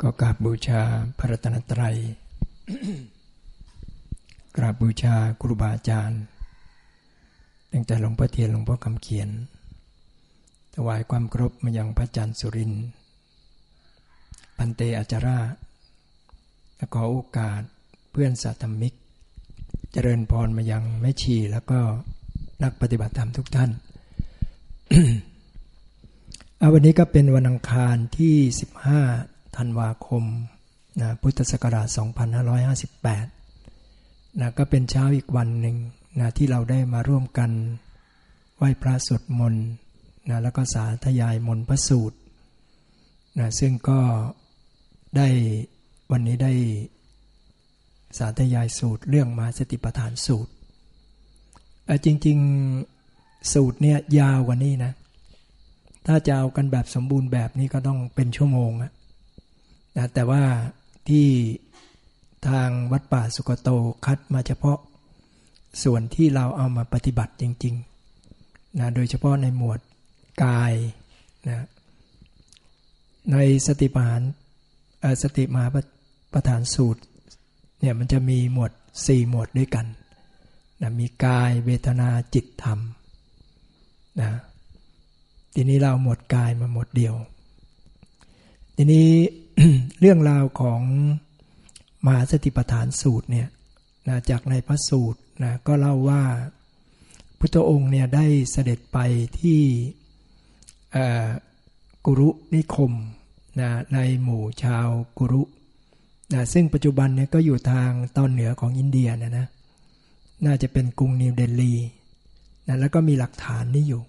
ก็กราบบูชาพระรัตนตรัย กราบบูชาครูบาอาจารย์ ตั้งแต่หลวงพ่อเทียนหลวงพ่อคำเขียน ถวายความครบมายังพระอาจารย์สุรินทร์พันเตอาจาราและขอโอกาสเพื่อนสาธมิก เจริญพรมายังแม่ชีแล้วก็นักปฏิบัติธรรมทุกท่านอาวันนี้ก็เป็นวันอังคารที่ 15 ธันวาคมนะพุทธศักราช 2558นะก็เป็นเช้าอีกวันหนึ่งนะที่เราได้มาร่วมกันไหว้พระสวดมนต์นะแล้วก็สาธยายมนต์พระสูตรนะซึ่งก็ได้วันนี้ได้สาธยายสูตรเรื่องมาสติปัฏฐานสูตร จริงๆสูตรเนี่ยยาวกว่านี้นะ ถ้าจะเอากันแบบสมบูรณ์แบบนี้ก็ต้องเป็นชั่วโมงอะ นะแต่ว่าที่ทางวัดป่าสุกโตคัดมาเฉพาะส่วนที่เราเอามาปฏิบัติจริงๆนะโดยเฉพาะในหมวดกายนะในสติปานสติมาประฐานสูตรเนี่ยมันจะมีหมวด 4 หมวดด้วยกันนะมีกายเวทนาจิตธรรมนะทีนี้เราหมวดกายมาหมวดเดียว ทีนี้ เรื่องราวของมหาสติปัฏฐานสูตรเนี่ยนะจากในพระสูตรนะก็เล่าว่าพุทธองค์เนี่ยได้เสด็จไปที่กุรุนิคมนะในหมู่ชาวกุรุนะซึ่งปัจจุบันเนี่ยก็อยู่ทางตอนเหนือของอินเดียนะนะน่าจะเป็นกรุงนิวเดลีนะแล้วก็มีหลักฐานนี่อยู่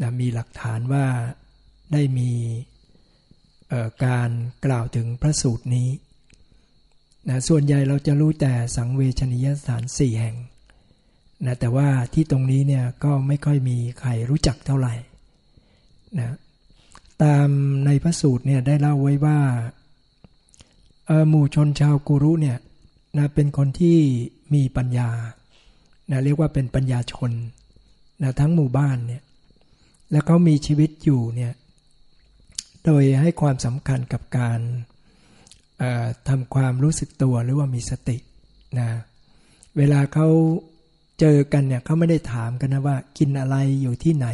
นะมีหลักฐานว่าได้มี การกล่าวถึงพระสูตรนี้นะส่วนใหญ่เราจะรู้แต่สังเวชนียสถานสี่แห่งนะแต่ว่าที่ตรงนี้เนี่ยก็ไม่ค่อยมีใครรู้จักเท่าไหร่นะตามในพระสูตรเนี่ยได้เล่าไว้ว่าหมู่ชนชาวกุรุเนี่ยนะเป็นคนที่มีปัญญานะเรียกว่าเป็นปัญญาชนนะทั้งหมู่บ้านเนี่ยแล้วเขามีชีวิตอยู่เนี่ย โดยให้ความสำคัญกับการทำความรู้สึกตัวหรือว่ามีสตินะเวลาเขาเจอกันเนี่ยเขาไม่ได้ถามกันนะว่า กินอะไรอยู่ที่ไหน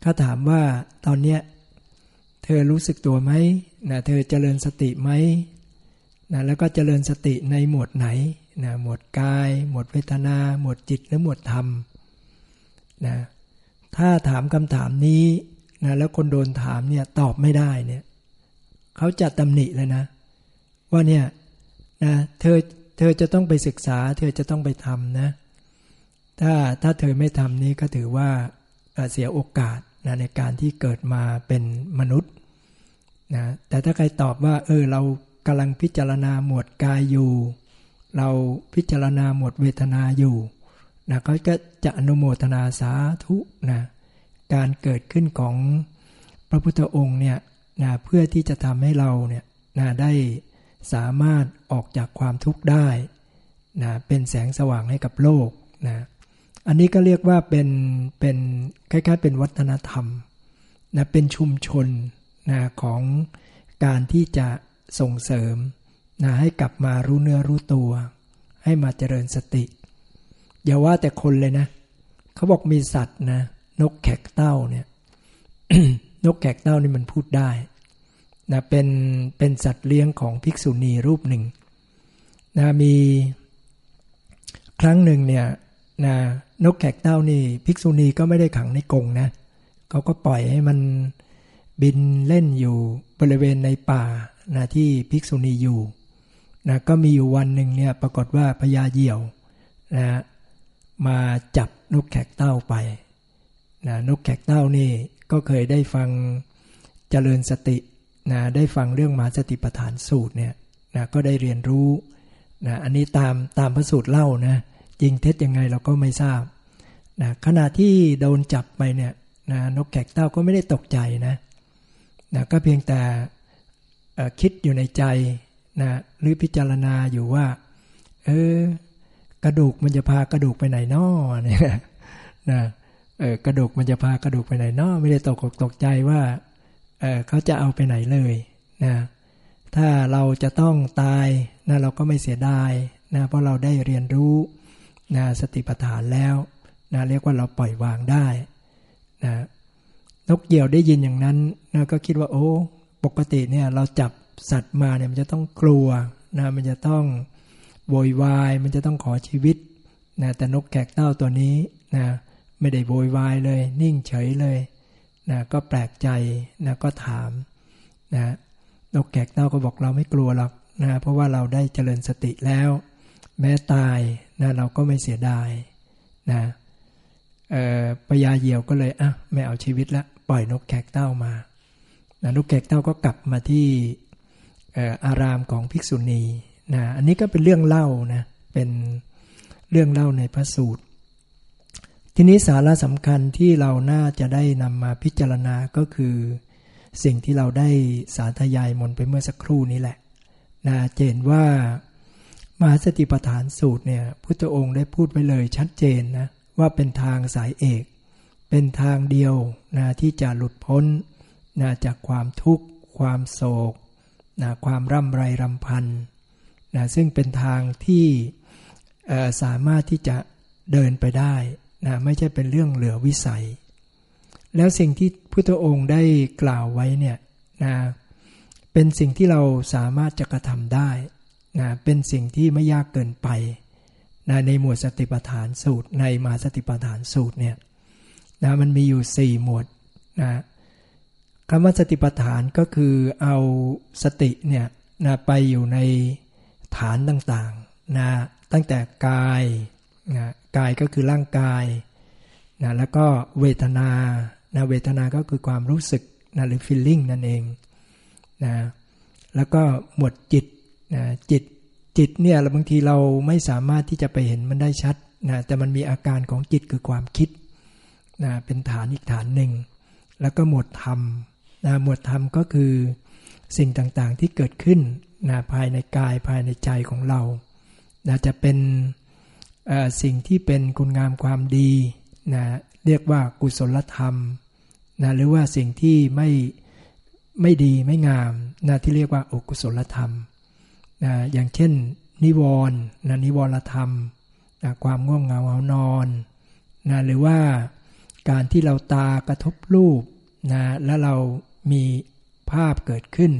เขาถามว่าตอนเนี้ยเธอรู้สึกตัวไหมนะเธอเจริญสติไหมนะแล้วก็เจริญสติในหมวดไหนนะหมวดกาย หมวดเวทนา หมวดจิตหรือหมวดธรรมนะถ้าถามคำถามนี้ นะแล้วคนโดนถามเนี่ยตอบไม่ได้เนี่ยเขาจะตำหนิเลยนะ ว่าเนี่ยนะเธอเธอจะต้องไปศึกษา เธอจะต้องไปทำนะ ถ้าถ้าเธอไม่ทำนี้ก็ถือว่าเสียโอกาสนะในการที่เกิดมาเป็นมนุษย์นะแต่ถ้าใครตอบว่า เออเรากำลังพิจารณาหมวดกายอยู่ เราพิจารณาหมวดเวทนาอยู่นะเขาก็จะอนุโมทนาสาธุนะ การเกิดขึ้นของพระพุทธองค์เนี่ยนะเพื่อที่จะทำให้เราเนี่ยนะได้สามารถออกจากความทุกข์ได้นะเป็นแสงสว่างให้กับโลกนะอันนี้ก็เรียกว่าเป็นเป็นคล้ายๆเป็นวัฒนธรรมนะเป็นชุมชนนะของการที่จะส่งเสริมนะให้กลับมารู้เนื้อรู้ตัว ให้มาเจริญสติ อย่าว่าแต่คนเลยนะ เขาบอกมีสัตว์นะ นกแขกเต้าเนี่ยนกแขกเต้านี่มันพูดได้นะเป็นเป็นสัตว์เลี้ยงของภิกษุณีรูปหนึ่งนะมีครั้งหนึ่งเนี่ยนะนกแขกเต้านี่ภิกษุณีก็ไม่ได้ขังในกรงนะเขาก็ปล่อยให้มันบินเล่นอยู่บริเวณในป่านะที่ภิกษุณีอยู่นะก็มีอยู่วันหนึ่งเนี่ยปรากฏว่าพญาเหยี่ยวนะมาจับนกแขกเต้าไป นะนกแขกเต้านี่ก็เคยได้ฟังเจริญสตินะได้ฟังเรื่องมาสติปัฏฐานสูตรเนี่ยนะก็ได้เรียนรู้นะอันนี้ตามตามพระสูตรเล่านะจริงเท็จยังไงเราก็ไม่ทราบนะขณะที่โดนจับไปเนี่ยนะนกแขกเต้าก็ไม่ได้ตกใจนะนะก็เพียงแต่คิดอยู่ในใจนะหรือพิจารณาอยู่ว่า เออกระดูกมันจะพากระดูกไปไหนนอเนี่ยนะ เออกระดูกมันจะพากระดูกไปไหนเนอไม่ได้ตกตกใจว่าเออเขาจะเอาไปไหนเลยนะถ้าเราจะต้องตายนะเราก็ไม่เสียดายนะเพราะเราได้เรียนรู้นะสติปัฏฐานแล้วนะเรียกว่าเราปล่อยวางได้นะนกเหยี่ยวได้ยินอย่างนั้นนะก็คิดว่าโอ้ปกติเนี่ยเราจับสัตว์มาเนี่ยมันจะต้องกลัวนะมันจะต้องโวยวาย มันจะต้องขอชีวิตนะแต่นกแกกเต้าตัวนี้นะ ไม่ได้โวยวายเลย นิ่งเฉยเลยนะก็แปลกใจนะก็ถามนะนกแกกเต้าก็บอกเราไม่กลัวหรอกนะเพราะว่าเราได้เจริญสติแล้ว แม้ตายนะเราก็ไม่เสียดายนะปยาเหยี่ยวก็เลยอะไม่เอาชีวิตละปล่อยนกแกกเต้ามานะนกแกกเต้าก็กลับมาที่อารามของภิกษุณีนะอันนี้ก็เป็นเรื่องเล่านะเป็นเรื่องเล่าในพระสูตร ทีนี้สาระสำคัญที่เราน่าจะได้นำมาพิจารณาก็คือ สิ่งที่เราได้สาธยายมนไปเมื่อสักครู่นี้แหละนะเจนว่ามหาสติปัฏฐานสูตรเนี่ยพุทธองค์ได้พูดไว้เลยชัดเจนนะว่าเป็นทางสายเอก เป็นทางเดียวนะที่จะหลุดพ้นนะจากความทุกข์ ความโศกนะความร่ำไรรำพันนะซึ่งเป็นทางที่สามารถที่จะเดินไปได้ นะไม่ใช่เป็นเรื่องเหลือวิสัย แล้วสิ่งที่พุทธองค์ได้กล่าวไว้เนี่ยนะเป็นสิ่งที่เราสามารถจะกระทำได้นะเป็นสิ่งที่ไม่ยากเกินไปนะในหมวดสติปัฏฐานสูตรในมาสติปัฏฐานสูตรเนี่ยนะมันมีอยู่ 4 หมวดนะคำว่าสติปัฏฐานก็คือเอาสติเนี่ยนะไปอยู่ในฐานต่างๆนะตั้งแต่กายนะ กายก็คือร่างกายนะแล้วก็เวทนานะเวทนาก็คือความรู้สึกนะหรือ feeling นั่นเองนะแล้วก็หมวดจิตนะจิตจิตเนี่ยบางทีเราไม่สามารถที่จะไปเห็นมันได้ชัดนะแต่มันมีอาการของจิตคือความคิดนะเป็นฐานอีกฐานหนึ่ง แล้วก็หมวดธรรมนะหมวดธรรมก็คือสิ่งต่างๆที่เกิดขึ้นนะภายในกายภายในใจของเรานะจะเป็น สิ่งที่เป็นคุณงามความดีนะเรียกว่ากุศลธรรมนะหรือว่าสิ่งที่ไม่ไม่ดีไม่งามนะที่เรียกว่าอกุศลธรรมนะอย่างเช่น นิวรณ์นะนิวรธรรมนะความง่วงเหงาเหานอนนะหรือว่าการที่เราตากระทบรูปนะแล้วเรามีภาพเกิดขึ้น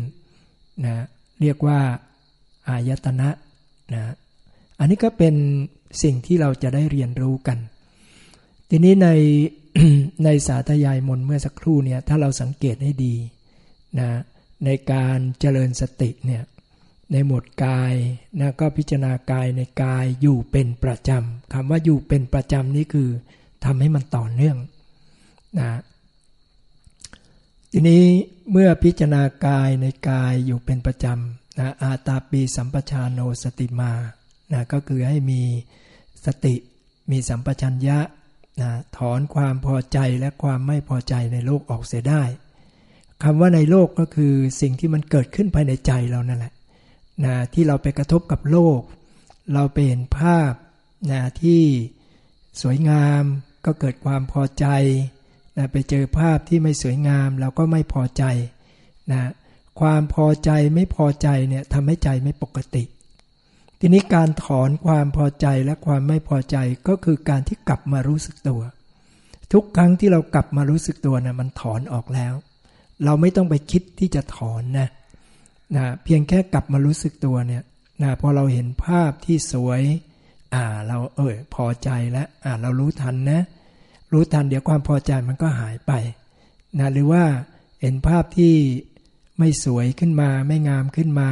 นะเรียกว่าอายตนะนะอันนี้ก็เป็น สิ่งที่เราจะได้เรียนรู้กัน ทีนี้ในในสาธยายมนเมื่อสักครู่เนี่ยถ้าเราสังเกตให้ดีนะในการเจริญสติเนี่ยในหมวดกายนะก็พิจารณากายในกายอยู่เป็นประจำคำว่าอยู่เป็นประจำนี่คือทำให้มันต่อเนื่องนะทีนี้เมื่อพิจารณากายในกายอยู่เป็นประจำนะอาตาปีสัมปชานโนสติมา นะก็คือให้มีสติมีสัมปชัญญะนะถอนความพอใจและความไม่พอใจในโลกออกเสียได้คำว่าในโลกก็คือสิ่งที่มันเกิดขึ้นภายในใจเรานั่นแหละนะที่เราไปกระทบกับโลก เราไปเห็นภาพนะที่สวยงามก็เกิดความพอใจนะไปเจอภาพที่ไม่สวยงามเราก็ไม่พอใจนะความพอใจไม่พอใจเนี่ยทำให้ใจไม่ปกติ ทีนี้การถอนความพอใจและความไม่พอใจก็คือการที่กลับมารู้สึกตัว ทุกครั้งที่เรากลับมารู้สึกตัวนะมันถอนออกแล้ว เราไม่ต้องไปคิดที่จะถอนนะนะเพียงแค่กลับมารู้สึกตัวเนี่ยนะพอเราเห็นภาพที่สวยอ่าเราเออพอใจแล้วอ่าเรารู้ทันนะ รู้ทันเดี๋ยวความพอใจมันก็หายไปนะหรือว่าเห็นภาพที่ไม่สวยขึ้นมาไม่งามขึ้นมา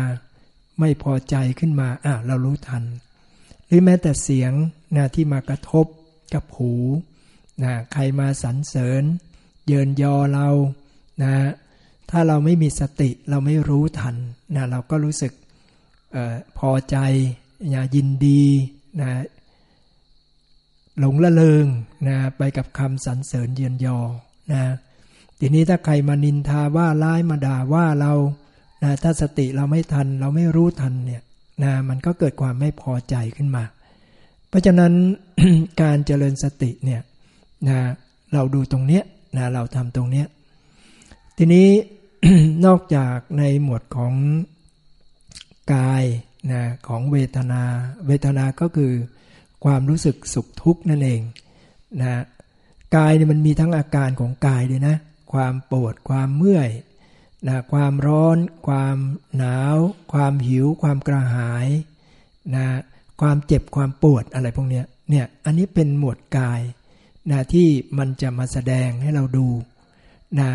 ไม่พอใจขึ้นมาอ่าเรารู้ทัน หรือแม้แต่เสียงนะที่มากระทบกับหูนะใครมาสรรเสริญ เยินยอเรานะถ้าเราไม่มีสติเราไม่รู้ทันนะเราก็รู้สึกออพอใจนะยินดีนะหลงละเลงนะไปกับคำสรรเสริญเยือนยอนะทีนี้ถ้าใครมานินทาว่าร้ายมาด่าว่าเรา นะถ้าสติเราไม่ทันเราไม่รู้ทันเนี่ยนะมันก็เกิดความไม่พอใจขึ้นมา เพราะฉะนั้นการเจริญสติเนี่ยนะเราดูตรงเนี้ยนะเราทำตรงเนี้ยทีนี้นอกจากในหมวดของกายนะของเวทนา เวทนาก็คือความรู้สึกสุขทุกข์นั่นเองนะกายเนี่ยมันมีทั้งอาการของกายด้วยนะ ความปวดความเมื่อย นะความร้อน ความหนาว ความหิว ความกระหายนะความเจ็บความปวดอะไรพวกนี้เนี่ยอันนี้เป็นหมวดกายนะที่มันจะมาแสดงให้เราดูนะ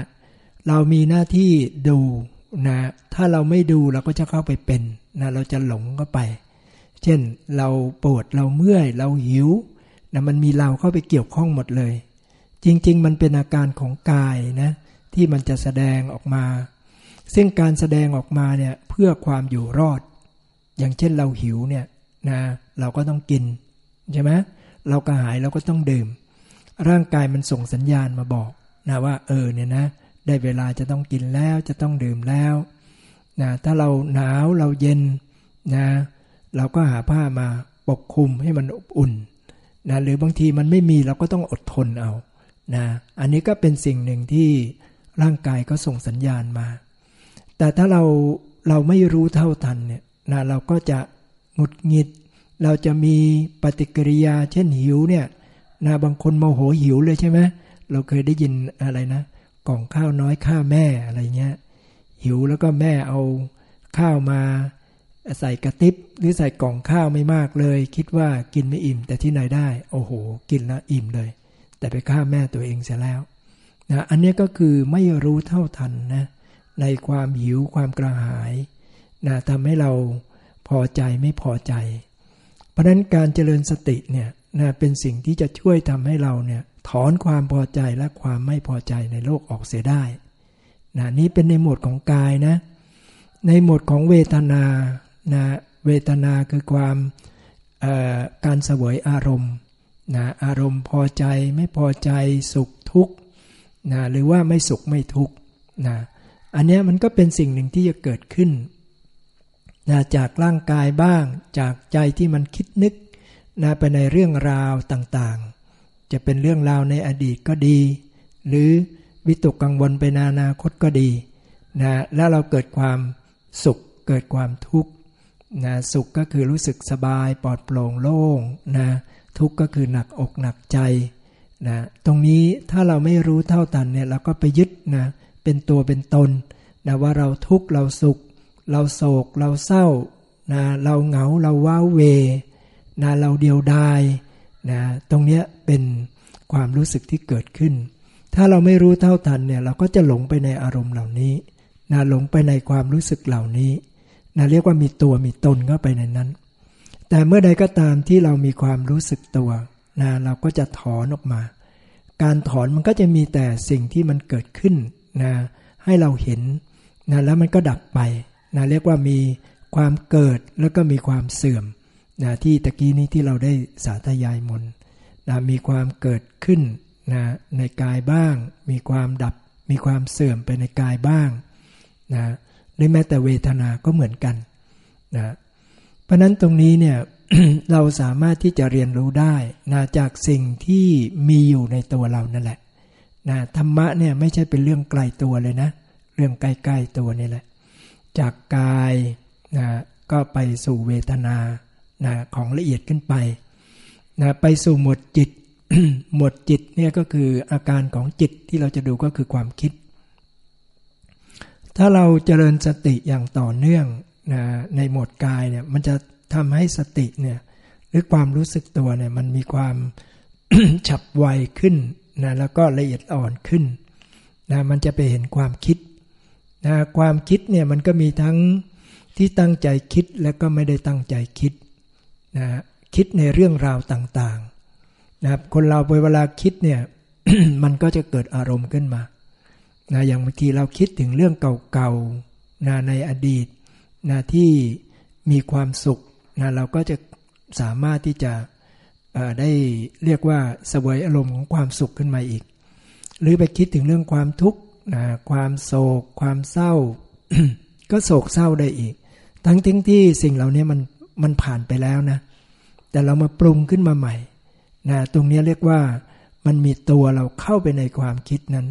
เรามีหน้าที่ดูนะถ้าเราไม่ดูเราก็จะเข้าไปเป็นนะเราจะหลงเข้าไป เช่นเราปวดเราเมื่อยเราหิวนะมันมีเราเข้าไปเกี่ยวข้องหมดเลย จริง ๆ มันเป็นอาการของกายนะที่มันจะแสดงออกมา ซึ่งการแสดงออกมาเนี่ยเพื่อความอยู่รอด อย่างเช่นเราหิวเนี่ยนะเราก็ต้องกินใช่ไหมเรากระหายเราก็ต้องดื่ม ร่างกายมันส่งสัญญาณมาบอกนะว่าเออเนี่ยนะได้เวลาจะต้องกินแล้วจะต้องดื่มแล้วนะถ้าเราหนาวเราเย็นนะเราก็หาผ้ามาปกคลุมให้มันอบอุ่นนะหรือบางทีมันไม่มีเราก็ต้องอดทนเอานะอันนี้ก็เป็นสิ่งหนึ่งที่ร่างกายก็ส่งสัญญาณมา แต่ถ้าเราเราไม่รู้เท่าทันเนี่ยนะเราก็จะหงุดหงิด เราจะมีปฏิกิริยา เช่นหิวเนี่ยนะบางคนโมโหหิวเลยใช่ไหมเราเคยได้ยินอะไรนะกล่องข้าวน้อยข้าแม่อะไรเงี้ยหิวแล้วก็แม่เอาข้าวมาใส่กระติบหรือใส่กล่องข้าวไม่มากเลย คิดว่ากินไม่อิ่ม แต่ที่ไหนได้ โอ้โห กินแล้วอิ่มเลย แต่ไปฆ่าแม่ตัวเองเสียแล้วนะอันนี้ก็คือไม่รู้เท่าทันนะ ในความหิวความกระหายนะทำให้เราพอใจไม่พอใจ เพราะนั้นการเจริญสติเนี่ยนะเป็นสิ่งที่จะช่วยทำให้เราเนี่ยถอนความพอใจและความไม่พอใจในโลกออกเสียได้นะนี้เป็นในหมวดของกายนะ ในหมวดของเวทนานะเวทนาคือความการเสวยอารมณ์นะอารมณ์พอใจไม่พอใจสุขทุกข์นะหรือว่าไม่สุขไม่ทุกข์นะ อันนี้มันก็เป็นสิ่งหนึ่งที่จะเกิดขึ้นนะจากร่างกายบ้าง จากใจที่มันคิดนึกนะไปในเรื่องราวต่างๆ จะเป็นเรื่องราวในอดีตก็ดี หรือวิตกกังวลไปนานาคตก็ดีนะแล้วเราเกิดความสุขเกิดความทุกข์นะสุขก็คือรู้สึกสบายปลอดโปร่งโล่งนะทุกข์ก็คือหนักอกหนักใจนะตรงนี้ถ้าเราไม่รู้เท่าทันเนี่ยเราก็ไปยึดนะ เป็นตัวเป็นตนนะว่าเราทุกข์เราสุข เราโศก เราเศร้านะเราเหงาเราว้าเวนะเราเดียวดายนะตรงนี้เป็นความรู้สึกที่เกิดขึ้น ถ้าเราไม่รู้เท่าทันเนี่ยเราก็จะหลงไปในอารมณ์เหล่านี้นะหลงไปในความรู้สึกเหล่านี้นะเรียกว่ามีตัวมีตนเข้าไปในนั้น แต่เมื่อใดก็ตามที่เรามีความรู้สึกตัวนะเราก็จะถอนออกมา การถอนมันก็จะมีแต่สิ่งที่มันเกิดขึ้น นะให้เราเห็นนะแล้วมันก็ดับไปนะเรียกว่ามีความเกิดแล้วก็มีความเสื่อมนะที่ตะกี้นี้ที่เราได้สาธยายมนนะมีความเกิดขึ้นนะในกายบ้าง มีความดับ มีความเสื่อมไปในกายบ้างนะหรือแม้แต่เวทนาก็เหมือนกันนะเพราะนั้นตรงนี้เนี่ยเราสามารถที่จะเรียนรู้ได้นะจากสิ่งที่มีอยู่ในตัวเรานั่นแหละ นะธรรมะเนี่ยไม่ใช่เป็นเรื่องไกลตัวเลยนะ เรื่องใกล้ๆตัวนี่แหละ จากกายนะก็ไปสู่เวทนานะของละเอียดขึ้นไปนะไปสู่หมวดจิต หมวดจิตเนี่ยก็คืออาการของจิตที่เราจะดูก็คือความคิด ถ้าเราเจริญสติอย่างต่อเนื่องนะในหมวดกายเนี่ยมันจะทำให้สติเนี่ยหรือความรู้สึกตัวเนี่ยมันมีความฉับไวขึ้น นะแล้วก็ละเอียดอ่อนขึ้นนะมันจะไปเห็นความคิดนะความคิดเนี่ยมันก็มีทั้งที่ตั้งใจคิดและก็ไม่ได้ตั้งใจคิดนะคิดในเรื่องราวต่างๆนะครับคนเราเวลาคิดเนี่ยมันก็จะเกิดอารมณ์ขึ้นมานะอย่างบางทีเราคิดถึงเรื่องเก่าๆนะในอดีตนะที่มีความสุขนะเราก็จะสามารถที่จะ ได้เรียกว่าสวยอารมณ์ของความสุขขึ้นมาอีก หรือไปคิดถึงเรื่องความทุกข์นะความโศก ความเศร้า ก็โศกเศร้าได้อีก ทั้งทิ้งที่สิ่งเหล่านี้มันมันผ่านไปแล้วนะ แต่เรามาปรุงขึ้นมาใหม่นะตรงนี้เรียกว่ามันมีตัวเราเข้าไปในความคิดนั้น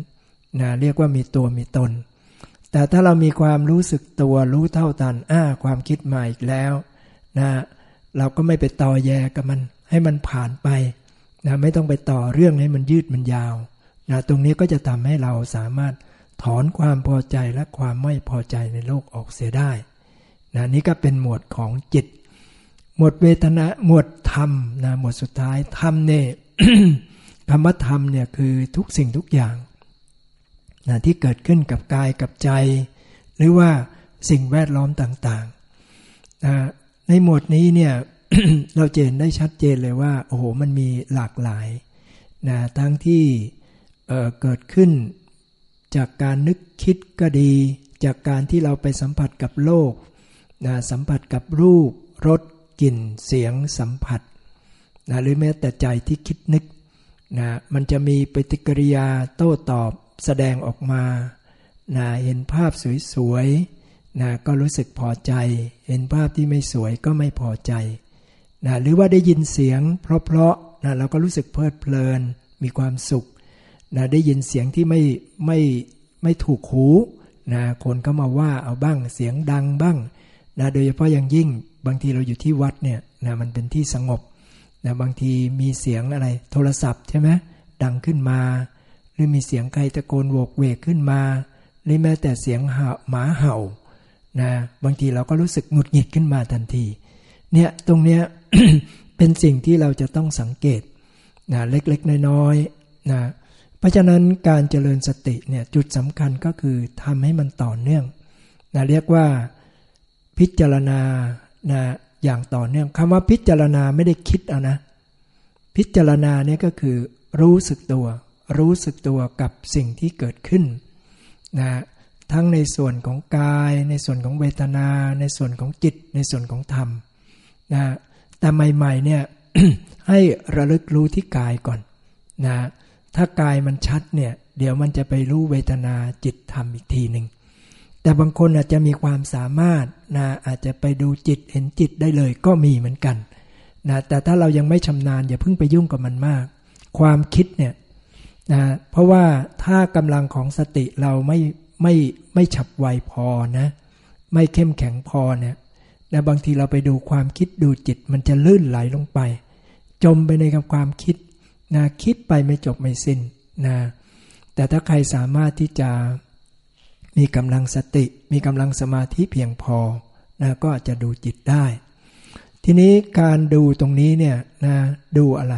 นะเรียกว่ามีตัวมีตน แต่ถ้าเรามีความรู้สึกตัวรู้เท่าทันอ้าความคิดมาอีกแล้วนะเราก็ไม่ไปต่อแยกับมัน ให้มันผ่านไปนะไม่ต้องไปต่อเรื่องให้มันยืดมันยาวนะตรงนี้ก็จะทำให้เราสามารถถอนความพอใจและความไม่พอใจในโลกออกเสียได้นะนี่ก็เป็นหมวดของจิต หมวดเวทนาหมวดธรรมนะหมวดสุดท้ายธรรมเนี่ยคำว่าธรรมเนี่ยคือทุกสิ่งทุกอย่างนะที่เกิดขึ้นกับกายกับใจ หรือว่าสิ่งแวดล้อมต่างๆนะในหมวดนี้เนี่ย เราเจนได้ชัดเจนเลยว่า โอ้โห มันมีหลากหลายนะทั้งที่เเกิดขึ้นจากการนึกคิดก็ดี จากการที่เราไปสัมผัสกับโลกนะสัมผัสกับรูปรสกลิ่นเสียงสัมผัสนะหรือแม้แต่ใจที่คิดนึกนะมันจะมีปฏิกิริยาโต้ตอบแสดงออกมานะเห็นภาพสวยๆนะก็รู้สึกพอใจ เห็นภาพที่ไม่สวยก็ไม่พอใจ นะหรือว่าได้ยินเสียง เพราะๆนะเราก็รู้สึกเพลิดเพลินมีความสุขนะได้ยินเสียงที่ไม่ไม่ไม่ถูกหูนะคนก็มาว่าเอาบ้างเสียงดังบ้างนะโดยเฉพาะอย่างยิ่งบางทีเราอยู่ที่วัดเนี่ยนะมันเป็นที่สงบนะบางทีมีเสียงอะไรโทรศัพท์ใช่ไหมดังขึ้นมา หรือมีเสียงใครตะโกนโวกเวกขึ้นมา หรือแม้แต่เสียงหมาเห่านะบางทีเราก็รู้สึกหงุดหงิดขึ้นมาทันทีเนี่ยตรงเนี้ย เป็นสิ่งที่เราจะต้องสังเกตนะเล็กๆ น้อยๆนะเพราะฉะนั้นการเจริญสติเนี่ยจุดสำคัญก็คือทำให้มันต่อเนื่องนะเรียกว่าพิจารณานะอย่างต่อเนื่องคำว่าพิจารณาไม่ได้คิดเอานะ พิจารณาเนี่ยก็คือรู้สึกตัว รู้สึกตัวกับสิ่งที่เกิดขึ้นนะทั้งในส่วนของกาย ในส่วนของเวทนา ในส่วนของจิต ในส่วนของธรรมนะ แต่ใหม่ๆเนี่ยให้ระลึกรู้ที่กายก่อนนะถ้ากายมันชัดเนี่ยเดี๋ยวมันจะไปรู้เวทนาจิตธรรมอีกทีหนึ่งแต่บางคนอาจจะมีความสามารถนะอาจจะไปดูจิตเห็นจิตได้เลยก็มีเหมือนกันนะแต่ถ้าเรายังไม่ชำนาญอย่าเพิ่งไปยุ่งกับมันมาก ความคิดเนี่ยนะเพราะว่าถ้ากำลังของสติเราไม่ไม่ไม่ฉับไวพอนะไม่เข้มแข็งพอเนี่ย นะบางทีเราไปดูความคิดดูจิต มันจะลื่นไหลลงไป จมไปในกับความคิดนะคิดไปไม่จบไม่สิ้นนะแต่ถ้าใครสามารถที่จะมีกำลังสติ มีกำลังสมาธิเพียงพอนะก็จจะดูจิตได้ ทีนี้การดูตรงนี้เนี่ยนะดูอะไร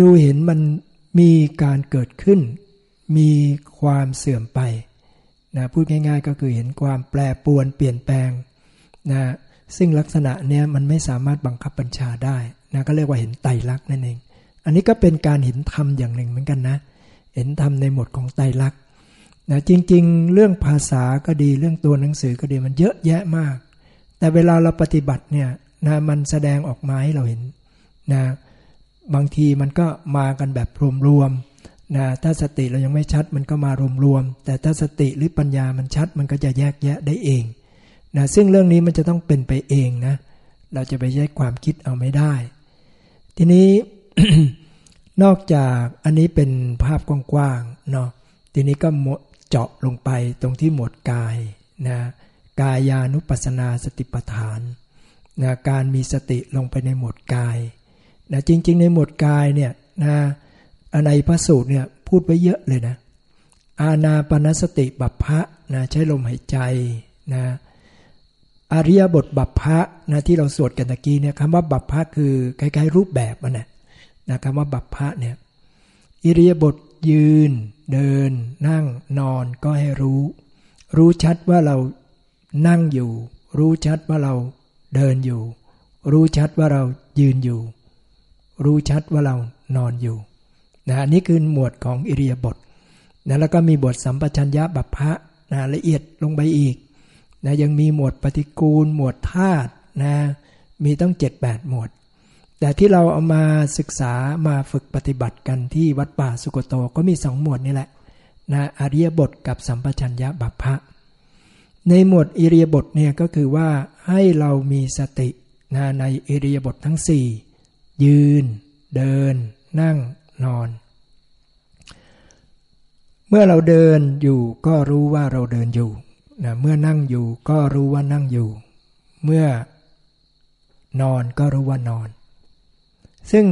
ดูเห็นมันมีการเกิดขึ้น มีความเสื่อมไปนะพูดง่ายๆ ก็คือเห็นความแปรปวนเปลี่ยนแปลง นะซึ่งลักษณะเนี้ยมันไม่สามารถบังคับบัญชาได้นะก็เรียกว่าเห็นไตรลักษณ์นั่นเอง อันนี้ก็เป็นการเห็นธรรมอย่างหนึ่งเหมือนกันนะ เห็นธรรมในหมดของไตรลักษณ์นะจริง ๆ เรื่องภาษาก็ดีเรื่องตัวหนังสือก็ดีมันเยอะแยะมาก แต่เวลาเราปฏิบัติเนี่ยนะมันแสดงออกมาให้เราเห็นนะบางทีมันก็มากันแบบรวมๆนะถ้าสติเรายังไม่ชัดมันก็มารวมๆแต่ถ้าสติหรือปัญญามันชัดมันก็จะแยกแยะได้เอง นะซึ่งเรื่องนี้มันจะต้องเป็นไปเองนะ เราจะไปใช้ความคิดเอาไม่ได้ ทีนี้นอกจากอันนี้เป็นภาพกว้างๆเนาะทีนี้ก็เจาะลงไปตรงที่หมวดกายนะกายานุปัสนาสติปัฏฐานนะการมีสติลงไปในหมวดกายนะจริง ๆ ในหมวดกายเนี่ยนะในพระสูตรเนี่ยพูดไว้เยอะเลยนะ อาณาปณสติบัพพะนะใช้ลมหายใจนะ อริยบทบัพพะนะที่เราสวดกันตะกี้เนี่ยคำว่าบัพพะคือคล้ายๆรูปแบบมันนะนะคำว่าบัพพะเนี่ยอิริยบทยืน เดิน นั่งนอนก็ให้รู้ รู้ชัดว่าเรานั่งอยู่ รู้ชัดว่าเราเดินอยู่ รู้ชัดว่าเรายืนอยู่ รู้ชัดว่าเรานอนอยู่นะนี่คือหมวดของอิริยบถนะแล้วก็มีบทสัมปชัญญะบัพพะนะละเอียดลงไปอีก นะยังมีหมวดปฏิกูล หมวดธาตุนะมีต้องเจ็ดแปดหมวด แต่ที่เราเอามาศึกษามาฝึกปฏิบัติกันที่วัดป่าสุกโตก็มีสองหมวดนี่แหละนะอริยบทกับสัมปชัญญะบัพพะในหมวดอิริยบทเนี่ยก็คือว่าให้เรามีสตินะในอิริยบททั้งสี่ยืน เดิน นั่งนอน เมื่อเราเดินอยู่ก็รู้ว่าเราเดินอยู่ นะเมื่อนั่งอยู่ก็รู้ว่านั่งอยู่ เมื่อนอนก็รู้ว่านอน ซึ่ง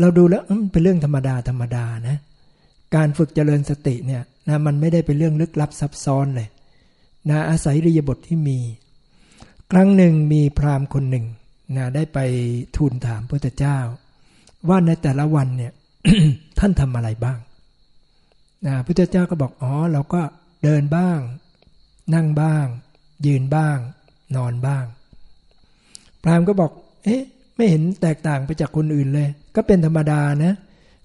เราดูแล้วเป็นเรื่องธรรมดาธรรมดานะ การฝึกเจริญสติเนี่ยนะมันไม่ได้เป็นเรื่องลึกลับซับซ้อนเลยนะอาศัยริยบทที่มี ครั้งหนึ่งมีพราหมณ์คนหนึ่งนะได้ไปทูลถามพระเจ้า ว่าในแต่ละวันเนี่ยท่านทำอะไรบ้างนะพระเจ้าก็บอกอ๋อเราก็เดินบ้าง นั่งบ้าง ยืนบ้าง นอนบ้าง พราหมณ์ก็บอก เอ๊ะ ไม่เห็นแตกต่างไปจากคนอื่นเลย ก็เป็นธรรมดานะ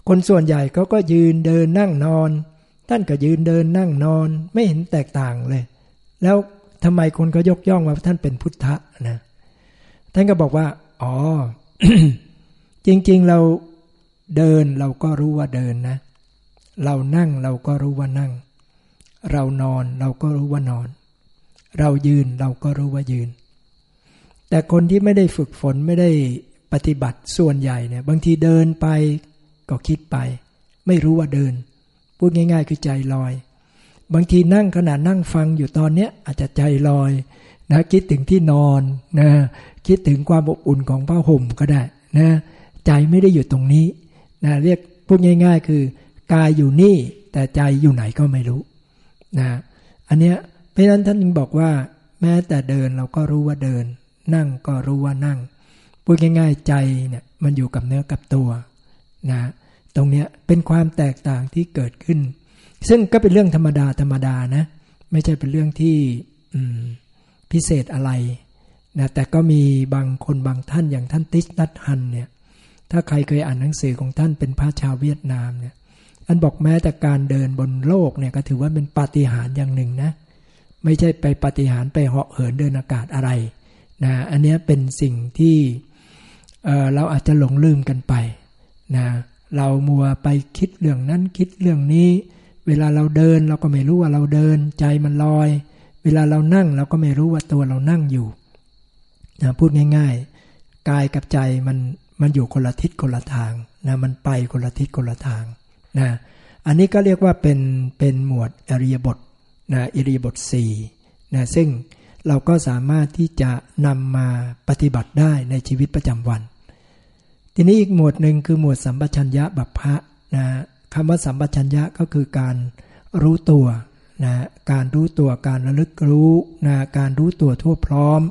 คนส่วนใหญ่เขาก็ยืนเดินนั่งนอน ท่านก็ยืนเดินนั่งนอน ไม่เห็นแตกต่างเลย แล้วทำไมคนก็ยกย่องว่าท่านเป็นพุทธะนะ ท่านก็บอกว่า อ๋อ จริงๆเราเดินเราก็รู้ว่าเดินนะ เรานั่งเราก็รู้ว่านั่ง เรานอนเราก็รู้ว่านอน เรายืนเราก็รู้ว่ายืน แต่คนที่ไม่ได้ฝึกฝนไม่ได้ปฏิบัติส่วนใหญ่เนี่ยบางทีเดินไปก็คิดไป ไม่รู้ว่าเดิน พูดง่าย ๆ คือใจลอย บางทีนั่งขณะนั่งฟังอยู่ตอนเนี้ยอาจจะใจลอยนะคิดถึงที่นอนนะคิดถึงความอบอุ่นของผ้าห่มก็ได้นะใจไม่ได้อยู่ตรงนี้นะเรียกพูดง่าย ๆ คือกายอยู่นี่แต่ใจอยู่ไหนก็ไม่รู้ นะอันเนี้ยเพราะนั้นท่านจึงบอกว่า แม้แต่เดินเราก็รู้ว่าเดิน นั่งก็รู้ว่านั่งพูดง่ายๆใจเนี่ยมันอยู่กับเนื้อกับตัวนะตรงเนี้ยเป็นความแตกต่างที่เกิดขึ้น ซึ่งก็เป็นเรื่องธรรมดาธรรมดานะ ไม่ใช่เป็นเรื่องที่พิเศษอะไรนะแต่ก็มีบางคนบางท่านอย่างท่านติสนัทฮันเนี่ยถ้าใครเคยอ่านหนังสือของท่านเป็นพระชาวเวียดนามเนี่ย อันบอกแม้แต่การเดินบนโลกเนี่ยก็ถือว่าเป็นปาฏิหาริย์อย่างหนึ่งนะ ไม่ใช่ไปปาฏิหาริย์ไปเหาะเหินเดินอากาศอะไรนะอันนี้เป็นสิ่งที่เเราอาจจะหลงลืมกันไปนะเรามัวไปคิดเรื่องนั้นคิดเรื่องนี้ เวลาเราเดินเราก็ไม่รู้ว่าเราเดิน ใจมันลอย เวลาเรานั่งเราก็ไม่รู้ว่าตัวเรานั่งอยู่นะพูดง่าย ๆ กายกับใจมันมันอยู่คนละทิศคนละทางนะมันไปคนละทิศคนละทาง นะอันนี้ก็เรียกว่าเป็นเป็นหมวดอริยบทนะอริยบท4นะซึ่งเราก็สามารถที่จะนำมาปฏิบัติได้ในชีวิตประจำวัน ทีนี้อีกหมวดหนึ่งคือหมวดสัมปชัญญะบัพพะนะคำว่าสัมปชัญญะก็คือการรู้ตัวนะการรู้ตัวการระลึกรู้นะการรู้ตัวทั่วพร้อม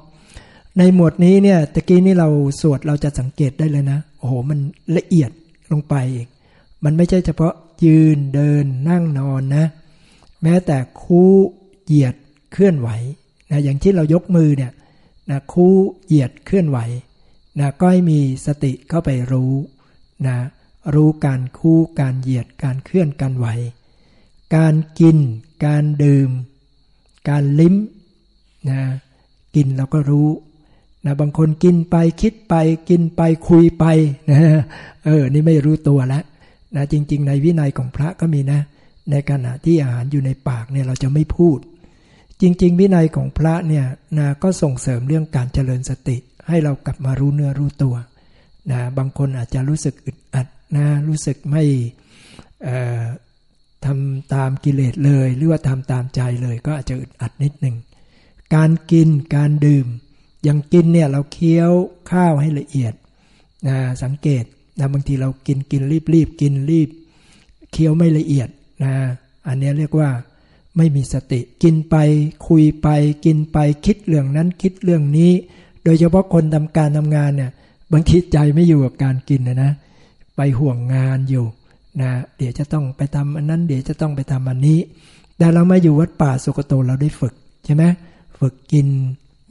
ในหมวดนี้เนี่ยตะกี้นี่เราสวดเราจะสังเกตได้เลยนะโอ้โหมันละเอียดลงไปอีก มันไม่ใช่เฉพาะยืนเดินนั่งนอนนะ แม้แต่คู่เหยียดเคลื่อนไหวนะอย่างที่เรายกมือเนี่ยนะคู่เหยียดเคลื่อนไหวนะก็ให้มีสติเข้าไปรู้นะรู้การคู่การเหยียดการเคลื่อนการไหว การกิน การดื่ม การลิ้มนะกินเราก็รู้นะบางคนกินไปคิดไปกินไปคุยไปนะเออนี่ไม่รู้ตัวแล้ว นะจริง ๆ ในวินัยของพระก็มีนะ ในขณะที่อาหารอยู่ในปากเนี่ยเราจะไม่พูด จริง ๆ วินัยของพระเนี่ยนะก็ส่งเสริมเรื่องการเจริญสติ ให้เรากลับมารู้เนื้อรู้ตัวนะบางคนอาจจะรู้สึกอึดอัดนะรู้สึกไม่ทำตามกิเลสเลย หรือว่าทำตามใจเลยก็อาจจะอึดอัดนิดหนึ่งการกินการดื่มอย่างกินเนี่ยเราเคี้ยวข้าวให้ละเอียดนะสังเกต นะบางทีเรากินกินรีบรีบกินรีบเคี้ยวไม่ละเอียดนะอันนี้เรียกว่าไม่มีสติ กินไปคุยไป กินไปคิดเรื่องนั้นคิดเรื่องนี้ โดยเฉพาะคนทำการทำงานเนี่ยบางทีใจไม่อยู่กับการกินนะนะไปห่วงงานอยู่นะเดี๋ยวจะต้องไปทำอันนั้น เดี๋ยวจะต้องไปทำอันนี้ แต่เรามาอยู่วัดป่าสุกโตเราได้ฝึกใช่ไหมฝึกกิน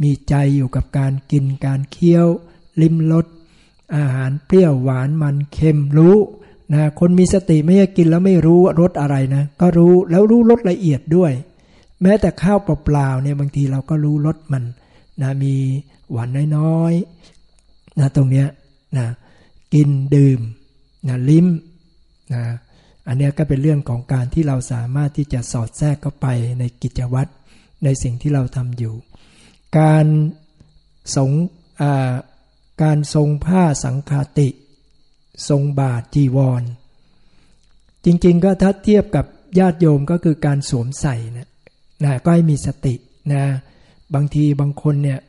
มีใจอยู่กับการกินการเคี้ยว ลิ้มรส อาหารเปรี้ยวหวานมันเค็มรู้นะคนมีสติไม่ใช่กินแล้วไม่รู้รสอะไรนะ ก็รู้แล้วรู้รสละเอียดด้วย แม้แต่ข้าวเปล่าๆเนี่ยบางทีเราก็รู้รสมันนะมีหวานน้อยๆนะตรงเนี้ยนะกินดื่มนะลิ้มนะอันนี้ก็เป็นเรื่องของการที่เราสามารถที่จะสอดแทรกเข้าไปในกิจวัตรในสิ่งที่เราทำอยู่ การสง การทรงผ้าสังคาติ ทรงบาทจีวร จริงๆก็ถ้าเทียบกับญาติโยมก็คือการสวมใส่นะนะก็ให้มีสตินะบางทีบางคนเนี่ย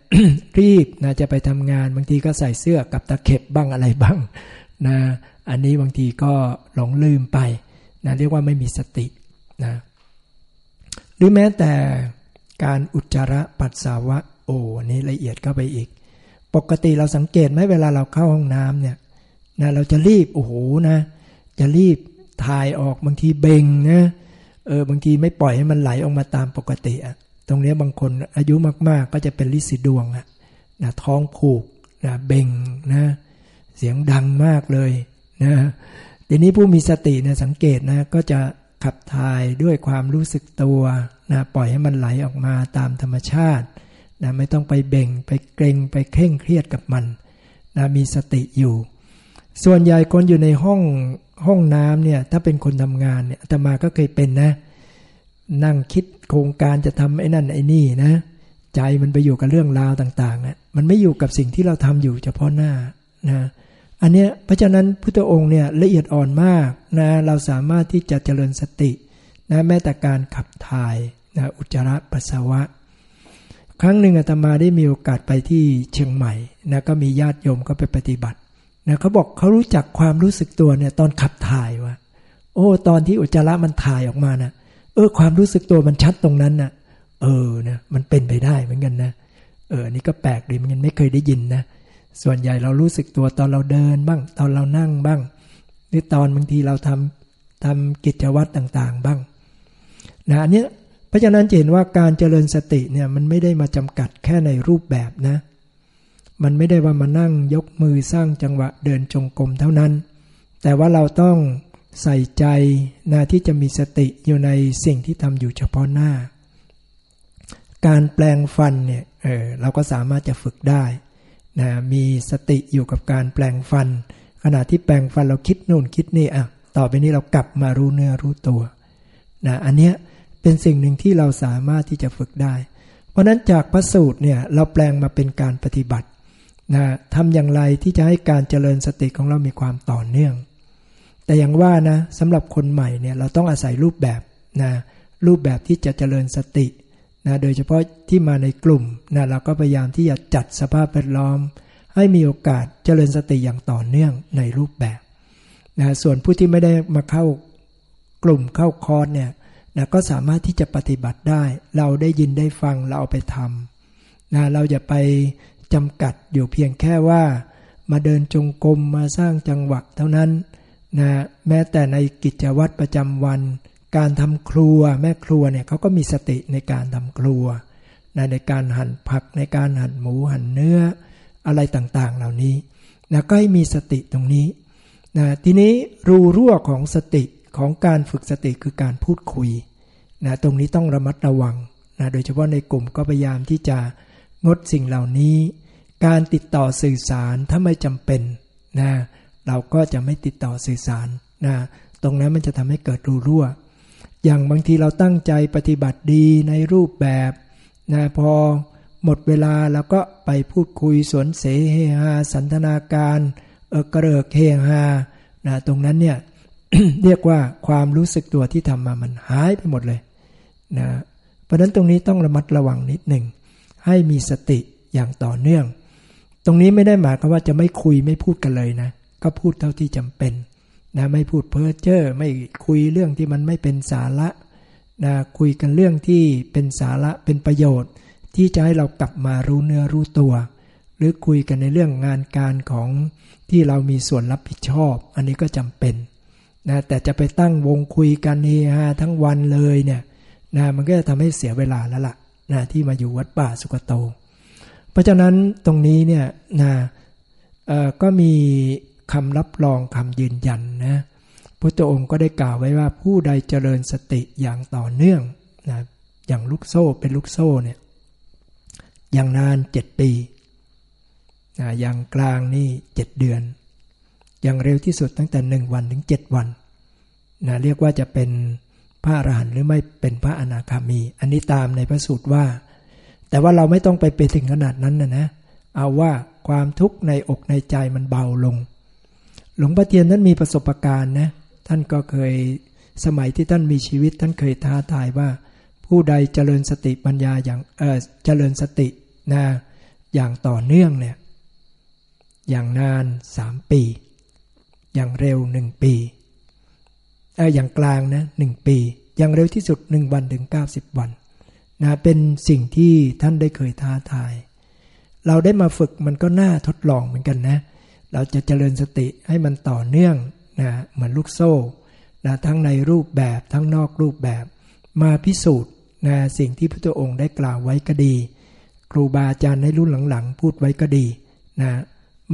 รีบนะจะไปทำงานบางทีก็ใส่เสื้อกับตะเข็บบ้างอะไรบ้างนะอันนี้บางทีก็หลงลืมไปนะเรียกว่าไม่มีสตินะหรือแม้แต่การอุจจาระปัสสาวะโอ้นี้ละเอียดเข้าไปอีก ปกติเราสังเกตไหมเวลาเราเข้าห้องน้ำเนี่ยนะเราจะรีบโอ้โหนะ จะรีบถ่ายออกบางทีเบ่งนะเออบางทีไม่ปล่อยให้มันไหลออกมาตามปกติอะตรงนี้บางคนอายุมาก ๆ ก็จะเป็นลิสิดวงอะนะท้องผูกนะเบ่งนะเสียงดังมากเลยนะทีนี้ผู้มีสตินะสังเกตนะก็จะขับถ่ายด้วยความรู้สึกตัวนะปล่อยให้มันไหลออกมาตามธรรมชาติ นะไม่ต้องไปเบ่งไปเกรงไปเคร่งเครียดกับมันนะมีสติอยู่ ส่วนใหญ่คนอยู่ในห้องห้องน้ำเนี่ยถ้าเป็นคนทำงานเนี่ยอาตมาก็เคยเป็นนะ นั่งคิดโครงการจะทำไอ้นั่นไอ้นี่นะ ใจมันไปอยู่กับเรื่องราวต่างๆอะมันไม่อยู่กับสิ่งที่เราทำอยู่เฉพาะหน้านะอันเนี้ยเพราะฉะนั้นพุทธองค์เนี่ยละเอียดอ่อนมากนะเราสามารถที่จะเจริญสตินะแม้แต่การขับถ่ายนะอุจจาระปัสสาวะ ครั้งหนึ่งอาตมาได้มีโอกาสไปที่เชียงใหม่นะก็มีญาติโยมก็ไปปฏิบัตินะเขาบอกเขารู้จักความรู้สึกตัวเนี่ยตอนขับถ่ายว่า โอ้ ตอนที่อุจจาระมันถ่ายออกมานะเออ ความรู้สึกตัวมันชัดตรงนั้นนะเออนะมันเป็นไปได้เหมือนกันนะเออนี่ก็แปลกดีมันไม่เคยได้ยินนะส่วนใหญ่เรารู้สึกตัวตอนเราเดินบ้าง ตอนเรานั่งบ้างหรือตอนบางทีเราทำทำกิจวัตรต่างๆบ้างนะอันนี้ ราะฉะนั้นเห็นว่าการเจริญสติเนี่ยมันไม่ได้มาจำกัดแค่ในรูปแบบนะ มันไม่ได้ว่ามานั่งยกมือสร้างจังหวะเดินจงกรมเท่านั้น แต่ว่าเราต้องใส่ใจนะที่จะมีสติอยู่ในสิ่งที่ทำอยู่เฉพาะหน้า การแปลงฟันเนี่ยเออเราก็สามารถจะฝึกได้นะมีสติอยู่กับการแปลงฟัน ขณะที่แปลงฟันเราคิดนู่นคิดนี่อะต่อไปนี้เรากลับมารู้เนื้อรู้ตัวนะอันเนี้ย เป็นสิ่งหนึ่งที่เราสามารถที่จะฝึกได้ เพราะนั้นจากพระสูตรเนี่ยเราแปลงมาเป็นการปฏิบัตินะทำอย่างไรที่จะให้การเจริญสติของเรามีความต่อเนื่อง แต่อย่างว่านะสำหรับคนใหม่เนี่ยเราต้องอาศัยรูปแบบนะรูปแบบที่จะเจริญสตินะโดยเฉพาะที่มาในกลุ่มนะเราก็พยายามที่จะจัดสภาพแวดล้อม ให้มีโอกาสเจริญสติอย่างต่อเนื่องในรูปแบบนะส่วนผู้ที่ไม่ได้มาเข้ากลุ่มเข้าคอร์สเนี่ย นะก็สามารถที่จะปฏิบัติได้ เราได้ยินได้ฟังเราเอาไปทำนะเราจะไปจำกัดอยู่เพียงแค่ว่า มาเดินจงกรมมาสร้างจังหวะเท่านั้นนะแม้แต่ในกิจวัตรประจำวัน การทำครัวแม่ครัวเนี่ยเขาก็มีสติในการทำครัวนะในการหั่นผักในการหั่นหมูหั่นเนื้ออะไรต่างๆเหล่านี้นะก็ให้มีสติตรงนี้นะทีนี้รูรั่วของสติ ของการฝึกสติคือการพูดคุยนะตรงนี้ต้องระมัดระวังนะโดยเฉพาะในกลุ่มก็พยายามที่จะงดสิ่งเหล่านี้ การติดต่อสื่อสารถ้าไม่จำเป็นนะเราก็จะไม่ติดต่อสื่อสารนะตรงนั้นมันจะทำให้เกิดรูรั่ว อย่างบางทีเราตั้งใจปฏิบัติดีในรูปแบบนะพอหมดเวลาเราก็ไปพูดคุยสวนเสเฮฮาสันทนาการ เออกระเริกเฮฮานะตรงนั้นเนี่ย เรียกว่าความรู้สึกตัวที่ทำมามันหายไปหมดเลยนะเพราะนั้นตรงนี้ต้องระมัดระวังนิดหนึ่ง ให้มีสติอย่างต่อเนื่อง ตรงนี้ไม่ได้หมายความว่าจะไม่คุยไม่พูดกันเลยนะ ก็พูดเท่าที่จำเป็นนะไม่พูดเพ้อเจ้อไม่คุยเรื่องที่มันไม่เป็นสาระนะคุยกันเรื่องที่เป็นสาระเป็นประโยชน์ ที่จะให้เรากลับมารู้เนื้อรู้ตัว หรือคุยกันในเรื่องงานการของที่เรามีส่วนรับผิดชอบ อันนี้ก็จำเป็น นะแต่จะไปตั้งวงคุยกันเฮฮาทั้งวันเลยเนี่ยนะมันก็จะทำให้เสียเวลาแล้วละ่ะนะที่มาอยู่วัดป่าสุกโต เพราะฉะนั้นตรงนี้เนี่ยนะก็มีคำรับรองคำยืนยันนะพุทธองค์ก็ได้กล่าวไว้ว่าผู้ใดเจริญสติอย่างต่อเนื่องนะอย่างลูกโซ่เป็นลูกโซ่เนี่ยอย่างนานเจ็ดปีนะอย่างกลางนี่เจ็ดเดือน อย่างเร็วที่สุดตั้งแต่หนึ่งวันถึงเจ็ดวันนะเรียกว่าจะเป็นพระอรหันต์หรือไม่เป็นพระอนาคามี อันนี้ตามในพระสูตรว่า แต่ว่าเราไม่ต้องไปเป็นถึงขนาดนั้นนะนะเอาว่าความทุกข์ในอกในใจมันเบาลง หลวงพ่อเทียนท่านมีประสบการณ์นะท่านก็เคยสมัยที่ท่านมีชีวิตท่านเคยท้าทายว่า ผู้ใดเจริญสติปัญญาอย่างเออเจริญสตินะอย่างต่อเนื่องเนี่ยอย่างนานสามปี อย่างเร็วหนึ่งปีอออย่างกลางนะหนึ่งปี อย่างเร็วที่สุดหนึ่งวันถึงเก้าสิบวันนะเป็นสิ่งที่ท่านได้เคยท้าทาย เราได้มาฝึกมันก็น่าทดลองเหมือนกันนะ เราจะเจริญสติให้มันต่อเนื่องนะเหมือนลูกโซ่นะทั้งในรูปแบบทั้งนอกรูปแบบ มาพิสูจน์นะสิ่งที่พระองค์ได้กล่าวไว้ก็ดี ครูบาอาจารย์ในรุ่นหลังๆ พูดไว้ก็ดีนะ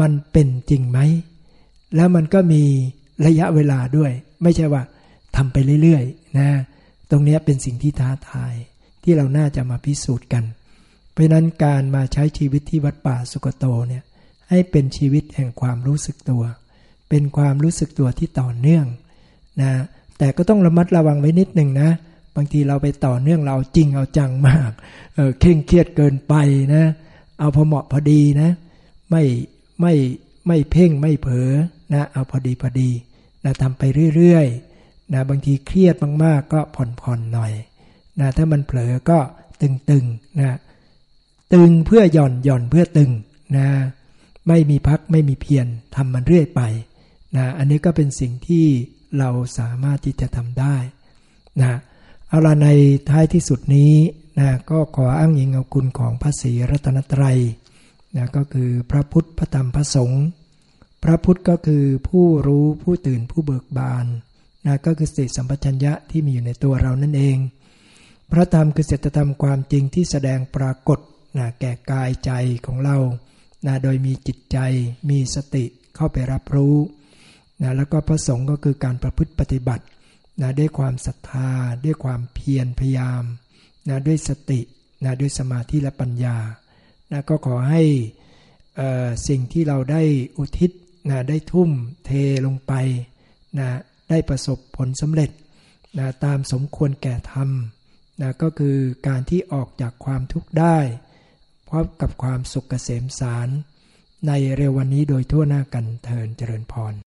มันเป็นจริงไหม แล้วมันก็มีระยะเวลาด้วย ไม่ใช่ว่าทำไปเรื่อยๆนะตรงนี้เป็นสิ่งที่ท้าทายที่เราน่าจะมาพิสูจน์กัน เพราะนั้นการมาใช้ชีวิตที่วัดป่าสุกโตเนี่ยให้เป็นชีวิตแห่งความรู้สึกตัว เป็นความรู้สึกตัวที่ต่อเนื่องนะแต่ก็ต้องระมัดระวังไว้นิดหนึ่งนะบางทีเราไปต่อเนื่องเราจริงเอาจังมากเออเคร่งเครียดเกินไปนะ เอาพอเหมาะพอดีนะ ไม่ไม่ไม่เพ่งไม่เผลอ นะเอาพอดีพอดีนะทำไปเรื่อยๆนะบางทีเครียดมากๆ ก็ผ่อนๆหน่อยนะถ้ามันเผลอก็ตึงๆนะตึงเพื่อหย่อนหย่อนเพื่อตึงนะไม่มีพักไม่มีเพียรทำมันเรื่อยไปนะอันนี้ก็เป็นสิ่งที่เราสามารถที่จะทำได้นะเอาละในท้ายที่สุดนี้นะก็ขออ้างอิงเอาคุณของพระศรีรัตนตรัยนะก็คือพระพุทธพระธรรมพระสงฆ์ พระพุทธก็คือผู้รู้ผู้ตื่นผู้เบิกบานนะก็คือสติสัมปชัญญะที่มีอยู่ในตัวเรานั่นเอง พระธรรมคือเสตธรรมความจริงที่แสดงปรากฏนะแก่กายใจของเรานะโดยมีจิตใจมีสติเข้าไปรับรู้นะแล้วก็พระสงฆ์ก็คือการประพฤติปฏิบัตินะด้วยความศรัทธา ด้วยความเพียรพยายามนะด้วยสตินะด้วยสมาธิและปัญญานะก็ขอให้สิ่งที่เราได้อุทิศ นะได้ทุ่มเทลงไปนะได้ประสบผลสำเร็จนะตามสมควรแก่ธรรมนะก็คือการที่ออกจากความทุกข์ได้พร้อมกับความสุขเกษมสาร ในเร็ววันนี้โดยทั่วหน้ากันเทินเจริญพร